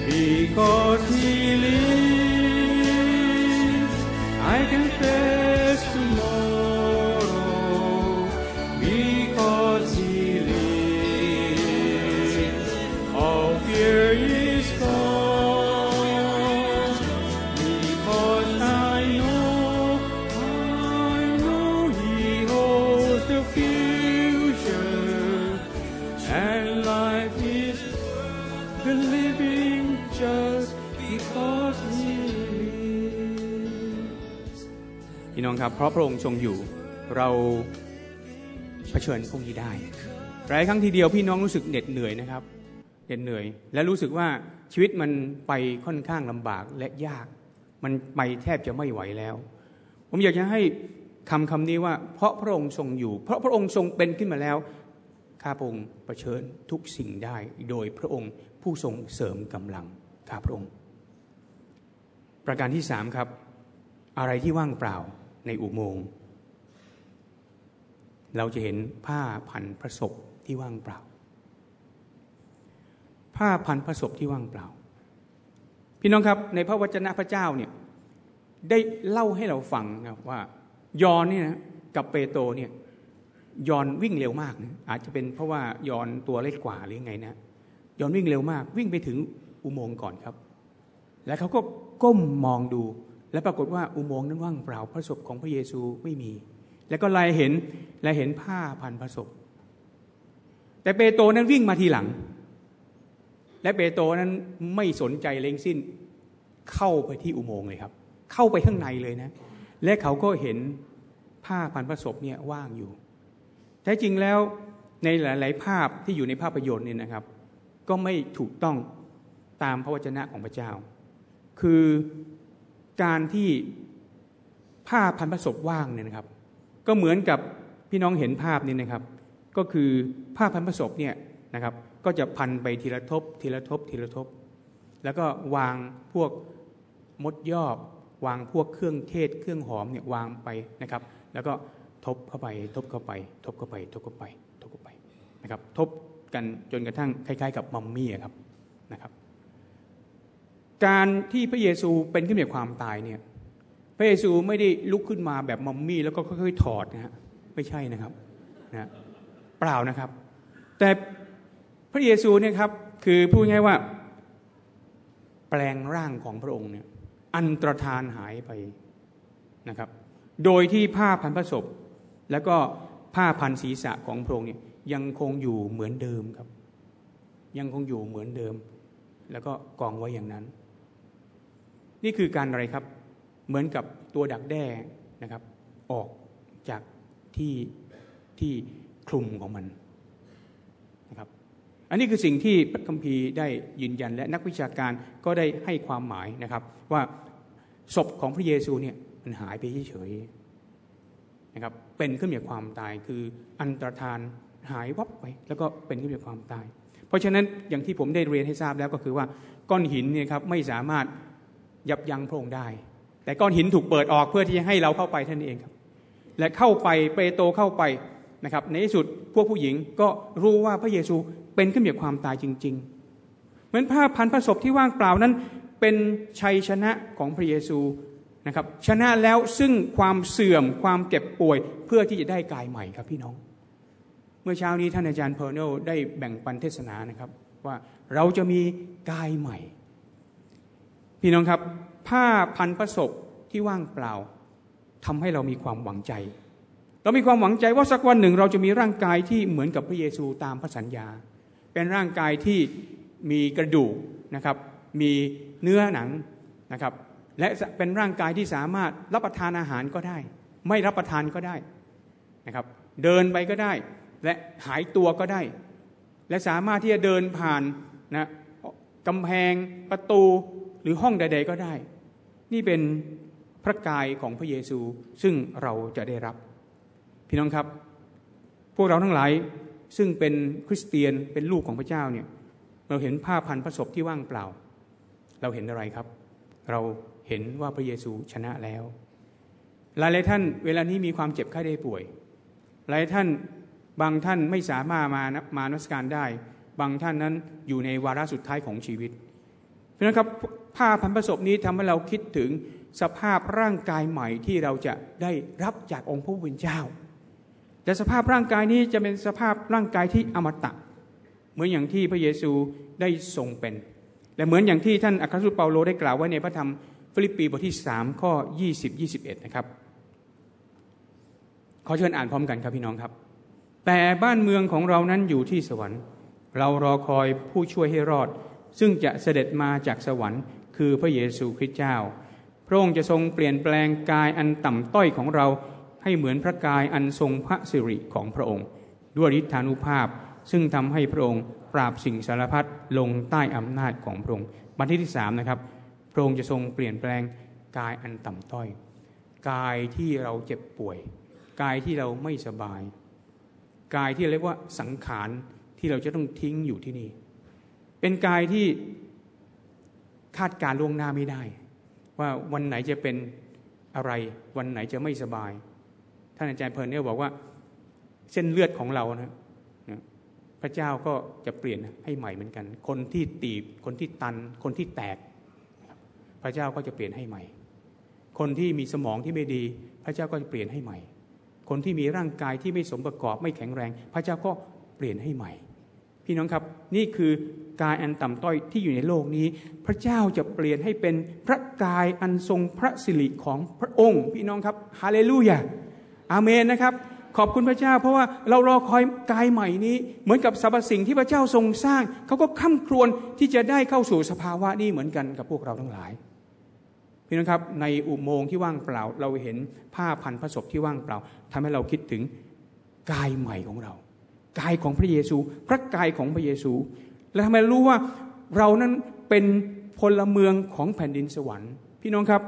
because he lives รับเพราะพระองค์ทรงอยู่ เราเผชิญพวกนี้ได้หลายครั้งทีเดียวพี่น้องรู้สึกเหน็ดเหนื่อยนะครับเหน็ดเหนื่อย และรู้สึกว่าชีวิตมันไปค่อนข้างลำบากและยาก มันไปแทบจะไม่ไหวแล้ว ผมอยากจะให้คำคำนี้ว่า เพราะพระองค์ทรงอยู่ เพราะพระองค์ทรงเป็นขึ้นมาแล้วข้าพระองค์เผชิญทุกสิ่งได้ โดยพระองค์ผู้ทรงเสริมกำลังข้าพระองค์ ประการที่สามครับ อะไรที่ว่างเปล่า ในอุโมงค์เราจะเห็นผ้าพันพระศพที่ว่างเปล่า ผ้าพันพระศพที่ว่างเปล่า พี่น้องครับในพระวจนะพระเจ้าเนี่ยได้เล่าให้เราฟังนะว่ายอนเนี่ยนะกับเปโตรเนี่ยยอนวิ่งเร็วมากนะอาจจะเป็นเพราะว่ายอนตัวเล็กกว่าหรือไงนะยอนวิ่งเร็วมาก วิ่งไปถึงอุโมงค์ก่อนครับ แล้วเขาก็ก้มมองดู และปรากฏว่าอุโมงค์นั้นว่างเปล่าพระศพของพระเยซูไม่มี แล้วก็ลายเห็นลายเห็นผ้าพันพระศพ แต่เปโตรนั้นวิ่งมาทีหลัง และเปโตรนั้นไม่สนใจเล้งสิ้น เข้าไปที่อุโมงค์เลยครับ เข้าไปข้างในเลยนะ และเขาก็เห็นผ้าพันพระศพเนี่ยว่างอยู่แท้จริงแล้วในหลาย ๆ ภาพที่อยู่ในภาพยนตร์เนี่ยนะครับ ก็ไม่ถูกต้องตามพระวจนะของพระเจ้า คือ การที่ผ้าพันพระศพว่างเนี่ยนะครับ ก็เหมือนกับพี่น้องเห็นภาพนี้นะครับ ก็คือผ้าพันพระศพเนี่ยนะครับ ก็จะพันไปทีละทบ ทีละทบ ทีละทบ แล้วก็วางพวกมดยอบวางพวกเครื่องเทศ เครื่องหอมเนี่ยวางไปนะครับ แล้วก็ทบเข้าไป ทบเข้าไป ทบเข้าไป ทบเข้าไป ทบเข้าไปนะครับ ทบกันจนกระทั่งคล้าย ๆ กับมัมมี่ครับนะครับ การที่พระเยซูเป็นขึ้นจากความตายเนี่ยพระเยซูไม่ได้ลุกขึ้นมาแบบมัมมี่แล้วก็ค่อยๆถอดนะฮะไม่ใช่นะครับนะเปล่านะครับ แต่พระเยซูเนี่ยครับคือพูดง่ายว่าแปลงร่างของพระองค์เนี่ยอันตรธานหายไปนะครับ โดยที่ผ้าพันพระศพแล้วก็ผ้าพันศีรษะของพระองค์เนี่ยยังคงอยู่เหมือนเดิมครับ ยังคงอยู่เหมือนเดิม แล้วก็กองไว้อย่างนั้น นี่คือการอะไรครับ เหมือนกับตัวดักแด้นะครับ ออกจากที่ที่คลุมของมันนะครับ อันนี้คือสิ่งที่พระคัมภีร์ได้ยืนยันและนักวิชาการก็ได้ให้ความหมายนะครับ ว่าศพของพระเยซูเนี่ยมันหายไปเฉยๆนะครับ เป็นขึ้นจากความตายคืออันตรธานหายวับไป แล้วก็เป็นขึ้นจากความตาย เพราะฉะนั้นอย่างที่ผมได้เรียนให้ทราบแล้วก็คือว่าก้อนหินเนี่ยครับไม่สามารถ ยับยั้งพระองค์ได้ แต่ก้อนหินถูกเปิดออกเพื่อที่จะให้เราเข้าไปท่านเองครับ และเข้าไปเปโตรเข้าไปนะครับ ในที่สุดพวกผู้หญิงก็รู้ว่าพระเยซูเป็นขึ้นจากความตายจริงๆ เหมือนผ้าพันพระศพที่ว่างเปล่านั้นเป็นชัยชนะของพระเยซูนะครับชนะแล้วซึ่งความเสื่อมความเจ็บป่วยเพื่อที่จะได้กายใหม่ครับพี่น้อง เมื่อเช้านี้ท่านอาจารย์เพอร์โนได้แบ่งปันเทศนานะครับ ว่าเราจะมีกายใหม่ พี่น้องครับ ผ้าพันพระศพที่ว่างเปล่าทำให้เรามีความหวังใจ เรามีความหวังใจว่าสักวันหนึ่งเราจะมีร่างกายที่เหมือนกับพระเยซูตามพระสัญญา เป็นร่างกายที่มีกระดูกนะครับ มีเนื้อหนังนะครับ และเป็นร่างกายที่สามารถรับประทานอาหารก็ได้ ไม่รับประทานก็ได้นะครับ เดินไปก็ได้ และหายตัวก็ได้ และสามารถที่จะเดินผ่านนะกำแพงประตู หรือห้องใด ๆ ก็ได้ นี่เป็นพระกายของพระเยซูซึ่งเราจะได้รับ พี่น้องครับ พวกเราทั้งหลายซึ่งเป็นคริสเตียนเป็นลูกของพระเจ้าเนี่ยเราเห็นผ้าพันพระศพที่ว่างเปล่า เราเห็นอะไรครับ เราเห็นว่าพระเยซูชนะแล้ว หลายหลายท่านเวลานี้มีความเจ็บไข้ได้ป่วย หลายท่านบางท่านไม่สามารถมามานมัสการได้ บางท่านนั้นอยู่ในวาระสุดท้ายของชีวิตพี่น้องครับ ผ้าพันพระศพนี้ทำให้เราคิดถึงสภาพร่างกายใหม่ที่เราจะได้รับจากองค์พระผู้เป็นเจ้า แต่สภาพร่างกายนี้จะเป็นสภาพร่างกายที่อมตะ เหมือนอย่างที่พระเยซูได้ทรงเป็น และเหมือนอย่างที่ท่านอัครสุเปาโลได้กล่าวไว้ในพระธรรมฟิลิปปีบทที่3ข้อ20 21นะครับขอเชิญอ่านพร้อมกันครับพี่น้องครับ แต่บ้านเมืองของเรานั้นอยู่ที่สวรรค์ เรารอคอยผู้ช่วยให้รอด ซึ่งจะเสด็จมาจากสวรรค์ คือพระเยซูคริสต์เจ้า พระองค์จะทรงเปลี่ยนแปลงกายอันต่ำต้อยของเราให้เหมือนพระกายอันทรงพระสิริของพระองค์ ด้วยฤทธานุภาพซึ่งทำให้พระองค์ปราบสิ่งสารพัดลงใต้อำนาจของพระองค์บันที่ที่สามนะครับ พระองค์จะทรงเปลี่ยนแปลงกายอันต่ำต้อย กายที่เราเจ็บป่วย กายที่เราไม่สบาย กายที่เรียกว่าสังขารที่เราจะต้องทิ้งอยู่ที่นี่ เป็นกายที่ คาดการล่วงหน้าไม่ได้ ว่าวันไหนจะเป็นอะไร วันไหนจะไม่สบาย ท่านอาจารย์เพลินเนี่ยบอกว่า เส้นเลือดของเรานะพระเจ้าก็จะเปลี่ยนให้ใหม่เหมือนกัน คนที่ตีบ คนที่ตัน คนที่แตก พระเจ้าก็จะเปลี่ยนให้ใหม่ คนที่มีสมองที่ไม่ดี พระเจ้าก็จะเปลี่ยนให้ใหม่ คนที่มีร่างกายที่ไม่สมประกอบไม่แข็งแรง พระเจ้าก็เปลี่ยนให้ใหม่ พี่น้องครับนี่คือกายอันต่ำต้อยที่อยู่ในโลกนี้ พระเจ้าจะเปลี่ยนให้เป็นพระกายอันทรงพระสิริของพระองค์ พี่น้องครับฮาเลลูยาอาเมนนะครับ ขอบคุณพระเจ้า เพราะว่าเรารอคอยกายใหม่นี้ เหมือนกับสรรพสิ่งที่พระเจ้าทรงสร้างเขาก็ข้าครวญที่จะได้เข้าสู่สภาวะนี้เหมือนกันกับพวกเราทั้งหลาย พี่น้องครับในอุโมงค์ที่ว่างเปล่า เราเห็นผ้าพันพระศพที่ว่างเปล่าทำให้เราคิดถึงกายใหม่ของเรา กายของพระเยซู พระกายของพระเยซู และทำให้รู้ว่าเรานั้นเป็นพลเมืองของแผ่นดินสวรรค์ พี่น้องครับ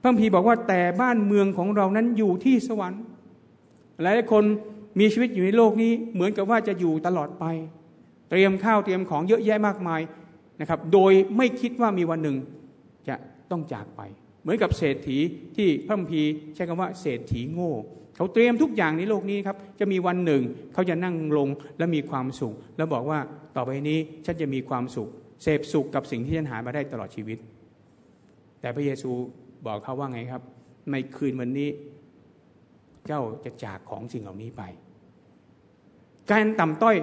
พระพีบอกว่าแต่บ้านเมืองของเรานั้นอยู่ที่สวรรค์หลายคนมีชีวิตอยู่ในโลกนี้เหมือนกับว่าจะอยู่ตลอดไป เตรียมข้าวเตรียมของเยอะแยะมากมายนะครับ โดยไม่คิดว่ามีวันหนึ่งจะต้องจากไป เหมือนกับเศรษฐีที่พระมพีใช้คำว่าเศรษฐีโง่ เขาเตรียมทุกอย่างในโลกนี้ครับ จะมีวันหนึ่งเขาจะนั่งลงและมีความสุข แล้วบอกว่าต่อไปนี้ฉันจะมีความสุข เสพสุขกับสิ่งที่ฉันหามาได้ตลอดชีวิต แต่พระเยซูบอกเขาว่าไงครับ ในคืนวันนี้ เจ้าจะจากของสิ่งเหล่านี้ไป การต่ำต้อย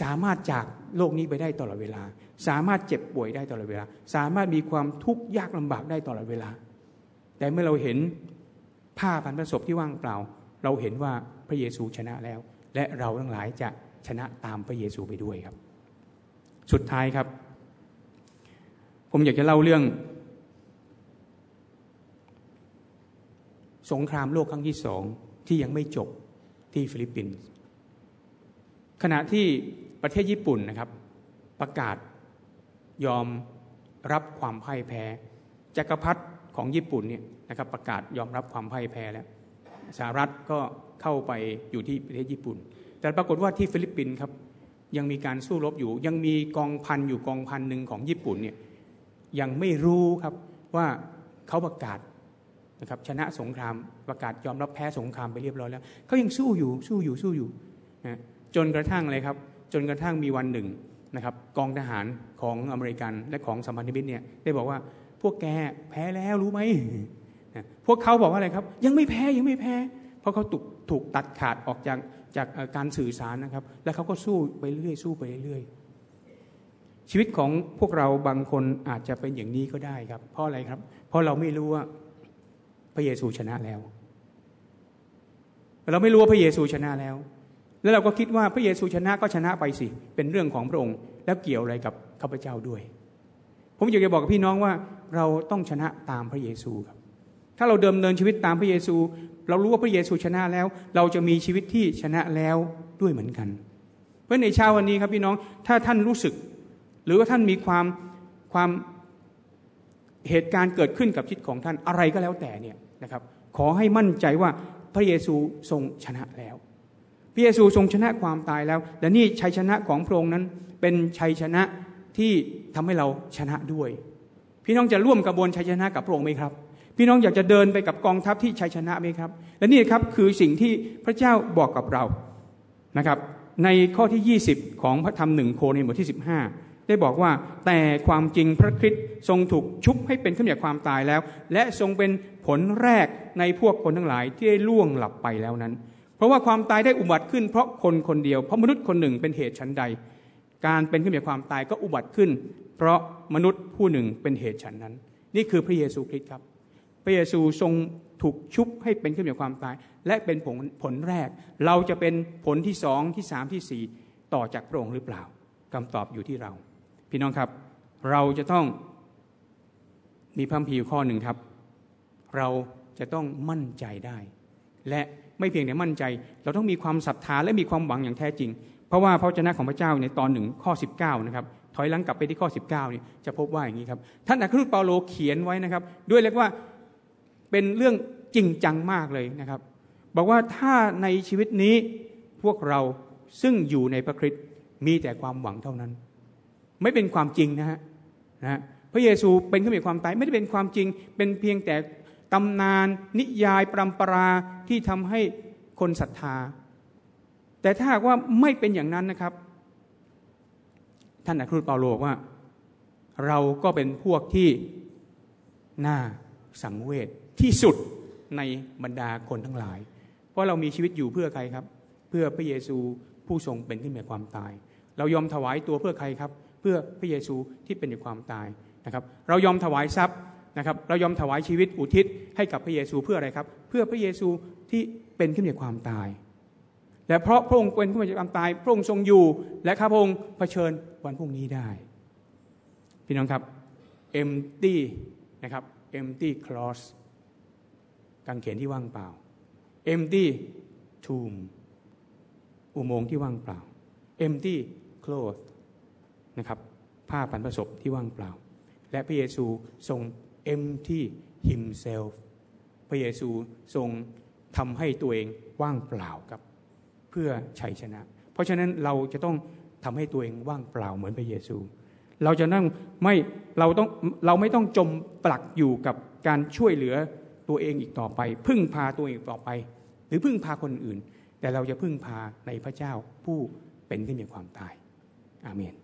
สามารถจากโลกนี้ไปได้ตลอดเวลา สามารถเจ็บป่วยได้ตลอดเวลา สามารถมีความทุกข์ยากลำบากได้ตลอดเวลา แต่เมื่อเราเห็นผ้าพันประสบที่ว่างเปล่า เราเห็นว่าพระเยซูชนะแล้ว และเราทั้งหลายจะชนะตามพระเยซูไปด้วยครับ สุดท้ายครับ ผมอยากจะเล่าเรื่อง สงครามโลกครั้งที่สองที่ยังไม่จบที่ฟิลิปปินส์ขณะที่ ประเทศญี่ปุ่นนะครับ ประกาศยอมรับความพ่ายแพ้จักรพรรดิของญี่ปุ่นเนี่ยนะครับประกาศยอมรับความพ่ายแพ้แล้วสหรัฐก็เข้าไปอยู่ที่ประเทศญี่ปุ่น แต่ปรากฏว่าที่ฟิลิปปินส์ครับยังมีการสู้รบอยู่ ยังมีกองพันอยู่กองพันหนึ่งของญี่ปุ่นเนี่ยยังไม่รู้ครับว่าเขาประกาศนะครับชนะสงครามประกาศยอมรับแพ้สงครามไปเรียบร้อยแล้วเขายังสู้อยู่สู้อยู่สู้อยู่นะจนกระทั่งเลยครับ จนกระทั่งมีวันหนึ่งนะครับกองทหารของอเมริกันและของสัมพันธมิตรเนี่ยได้บอกว่าพวกแกแพ้แล้วรู้ไหมพวกเขาบอกว่าอะไรครับ ยังไม่แพ้ยังไม่แพ้ เพราะเขาถูกถูกตัดขาดออกจากจากการสื่อสารนะครับ แล้วเขาก็สู้ไปเรื่อยสู้ไปเรื่อยชีวิตของพวกเราบางคนอาจจะเป็นอย่างนี้ก็ได้ครับ เพราะอะไรครับ เพราะเราไม่รู้ว่าพระเยซูชนะแล้ว เราไม่รู้ว่าพระเยซูชนะแล้ว แล้วเราก็คิดว่าพระเยซูชนะก็ชนะไปสิ เป็นเรื่องของพระองค์ แล้วเกี่ยวอะไรกับข้าพเจ้าด้วย ผมอยากจะบอกกับพี่น้องว่าเราต้องชนะตามพระเยซูครับ ถ้าเราเดิมเนินชีวิตตามพระเยซู เรารู้ว่าพระเยซูชนะแล้ว เราจะมีชีวิตที่ชนะแล้วด้วยเหมือนกัน เพราะในเช้าวันนี้ครับพี่น้องถ้าท่านรู้สึก หรือว่าท่านมีความความเหตุการณ์เกิดขึ้นกับชีวิตของท่านอะไรก็แล้วแต่เนี่ยนะครับ ขอให้มั่นใจว่าพระเยซูทรงชนะแล้ว พระเยซูทรงชนะความตายแล้ว และนี่ชัยชนะของพระองค์นั้นเป็นชัยชนะที่ทำให้เราชนะด้วย พี่น้องจะร่วมกระบวนชัยชนะกับพระองค์ไหมครับ พี่น้องอยากจะเดินไปกับกองทัพที่ชัยชนะไหมครับ และนี่ครับคือสิ่งที่พระเจ้าบอกกับเรานะครับ ในข้อที่ 20 ของพระธรรมหนึ่งโคในบทที่ 15 ได้บอกว่าแต่ความจริงพระคริสต์ทรงถูกชุบให้เป็นขึ้นจากความตายแล้ว และทรงเป็นผลแรกในพวกคนทั้งหลายที่ได้ล่วงหลับไปแล้วนั้น เพราะว่าความตายได้อุบัติขึ้นเพราะคนคนเดียว เพราะมนุษย์คนหนึ่งเป็นเหตุชั้นใด การเป็นขึ้นจากความตายก็อุบัติขึ้น เพราะมนุษย์ผู้หนึ่งเป็นเหตุฉันนั้น นี่คือพระเยซูคริสต์ครับ พระเยซูทรงถูกชุบให้เป็นขึ้นจากความตาย และเป็นผลผลแรก เราจะเป็นผลที่สองที่สามที่สี่ต่อจากพระองค์หรือเปล่าคำตอบอยู่ที่เรา พี่น้องครับ เราจะต้องมีพัมพีข้อหนึ่งครับ เราจะต้องมั่นใจได้ และ ไม่เพียงแต่มั่นใจ เราต้องมีความศรัทธาและมีความหวังอย่างแท้จริง เพราะว่าพระเจ้าของพระเจ้าในตอนหนึ่งข้อ 19นะครับถอยหลังกลับไปที่ข้อ 19นี่จะพบว่าอย่างนี้ครับท่านอัครทูตเปาโลเขียนไว้นะครับ ด้วยเรียกว่าเป็นเรื่องจริงจังมากเลยนะครับ บอกว่าถ้าในชีวิตนี้พวกเราซึ่งอยู่ในพระคริสต์มีแต่ความหวังเท่านั้น ไม่เป็นความจริงนะฮะนะพระเยซูเป็นขึ้นมาความตายไม่ได้เป็นความจริง เป็นเพียงแต่ ตำนาน นิยายปรำปราที่ทำให้คนศรัทธา แต่ถ้าหากว่าไม่เป็นอย่างนั้นนะครับ ท่านอัครทูตเปาโลบอกว่า เราก็เป็นพวกที่น่าสังเวชที่สุดในบรรดาคนทั้งหลาย เพราะเรามีชีวิตอยู่เพื่อใครครับ เพื่อพระเยซูผู้ทรงเป็นขึ้นมาความตาย เรายอมถวายตัวเพื่อใครครับ เพื่อพระเยซูที่เป็นอยู่ความตายนะครับ เรายอมถวายทรัพย์ นะครับเรายอมถวายชีวิตอุทิศให้กับพระเยซูเพื่ออะไรครับ เพื่อพระเยซูที่เป็นขึ้นจากความตาย และเพราะพระองค์เป็นขึ้นจากความตาย พระองค์ทรงอยู่และข้าพระองค์เผชิญวันพรุ่งนี้ได้ พี่น้องครับ empty นะครับ empty cross กางเขนที่ว่างเปล่า empty tomb อุโมงค์ที่ว่างเปล่า empty cloth นะครับผ้าพันประสบที่ว่างเปล่า และพระเยซูทรง empty himself พระเยซูทรงทำให้ตัวเองว่างเปล่าครับ เพื่อชัยชนะ เพราะฉะนั้นเราจะต้องทำให้ตัวเองว่างเปล่าเหมือนพระเยซู เราจะนั่งไม่เราต้องเราไม่ต้องจมปลักอยู่กับการช่วยเหลือตัวเองอีกต่อไป พึ่งพาตัวเองต่อไป หรือพึ่งพาคนอื่น แต่เราจะพึ่งพาในพระเจ้าผู้เป็นขึ้นจากความตาย อาเมน